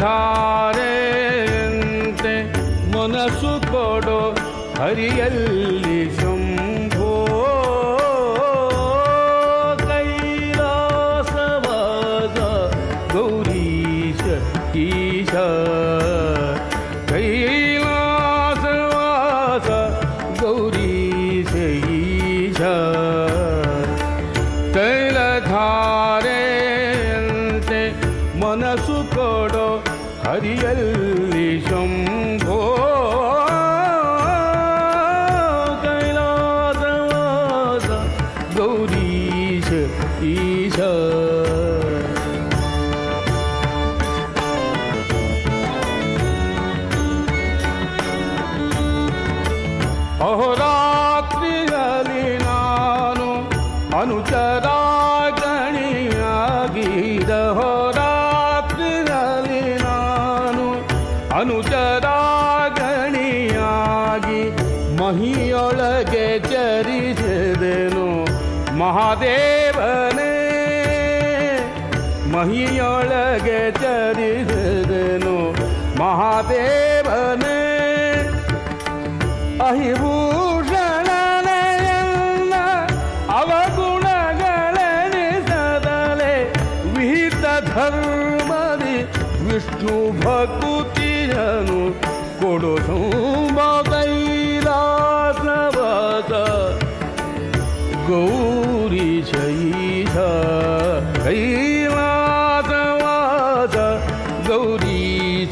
धारे मनस्कोडो हरियल् ಹರಿಯಲ್ಲಿ ಶಂಭೋ ಕೈಲಾಸವಾಸ ಗೌರೀಶ ಈಶ ಅಹೋರಾತ್ರಿಯಲ್ಲಿ ನಾನು ಅನುಚರಾಗಣಿಯಾಗಿದ ಮಹಿಯೊಳಗೆ ಚರಿಸಿದೆನು ಮಹಾದೇವನೇ ಮಹಿಯೊಳಗೆ ಚರಿಸಿದೆನು ಮಹಾದೇವನೇ ಅಹಿಭೂಷಣನೆಯಲ್ಲ ಅವಗುಣಗಳೆನಿಸದಲೆ ವಿಹಿತ ಧರ್ಮದಿ ವಿಷ್ಣು ಭಕುತಿಯನು ಕೊಡು गौरी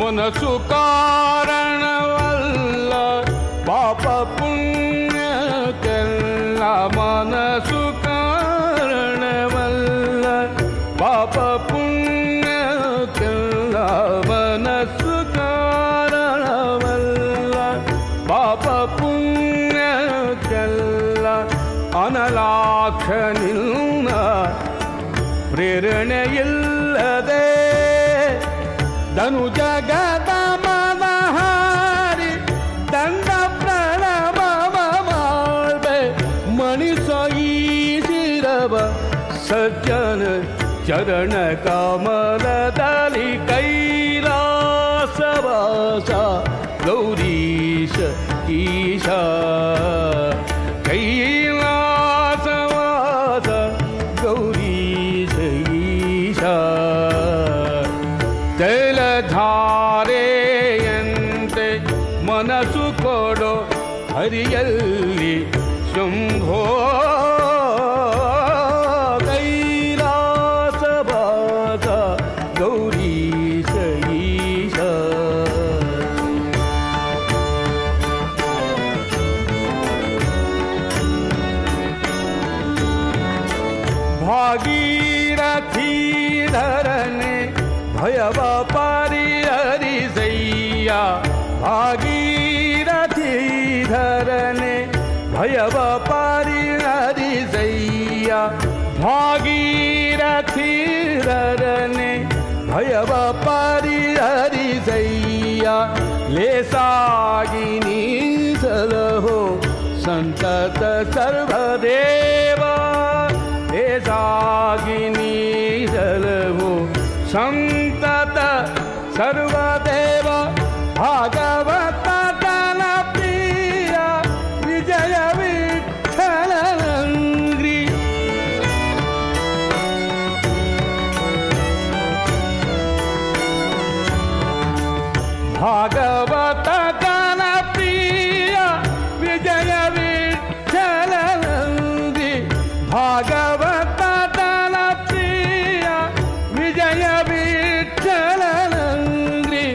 मनस्ुता ನಿನ್ನ ಪ್ರೇರಣೆಯಿಲ್ಲದೆ ಧನು ಜಗದ ಮನಹಾರಿ ದಂಡ ಪ್ರಣವ ಮಾಡ್ಬೆ ಮಣಿಸೀಸಿರವ ಸಜ್ಜನ ಚರಣ ಕಮಲದಲ್ಲಿ ಕೈಲಾಸವಾಸ ಗೌರೀಶ ಈಶ ಕೈಲಾಸವಾಸ ಗೌರೀಶ ಈಶ ತೈಲಧಾರೆಯಂತೆ ಮನಸ್ಸು ಕೊಡೋ ಹರಿಯಲ್ಲಿ ಶಂಭೋ भयव पारी हरि जैया भागीरथी ररने भयव पारी हरि जैया ले सागिनी सलहो संतत सर्वदेवा। ले सागिनी सलहो संतत सर्व भागवत गणप्रिय विजय वीर भागवत गणप्रिय विजय विजय वी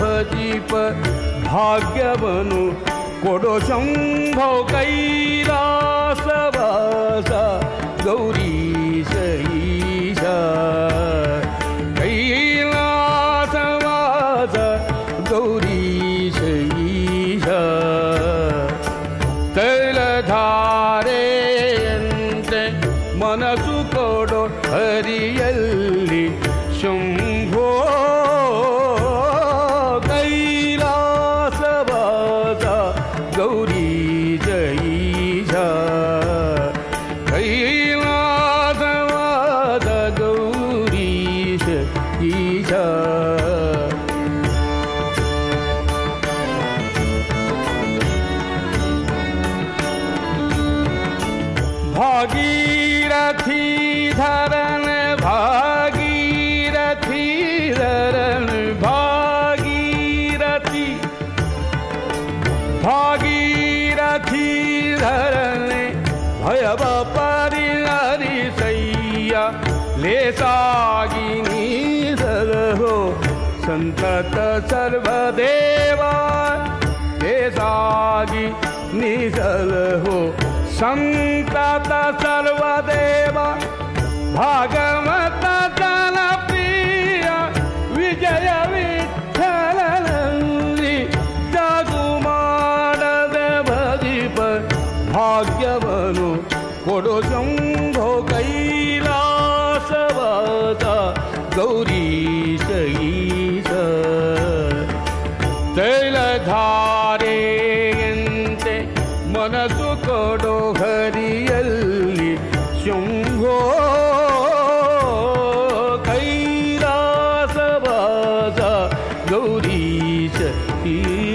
भजिप भाग्यवनु कोडो शम्भो कोरो ಮನಸ್ಸು ಕೊಡೋ ಹರಿಯಲ್ಲಿ ಶಂಭೋ ಕೈಲಾಸವಾದ ಗೌರಿ ಜಯಿ ಕೈಲಾಸವಾದ ಗೌರೀಶ ಈಶ भागी धरन भागीरथी धरन भागीरथी। भागीरथी धरन भयव परिणरि सैया। ले सागिनी हो संतत सर्वदेवा। ले सागी निजल हो संतत सर्वदेव भागवत ಗೌರೀಚ ಈ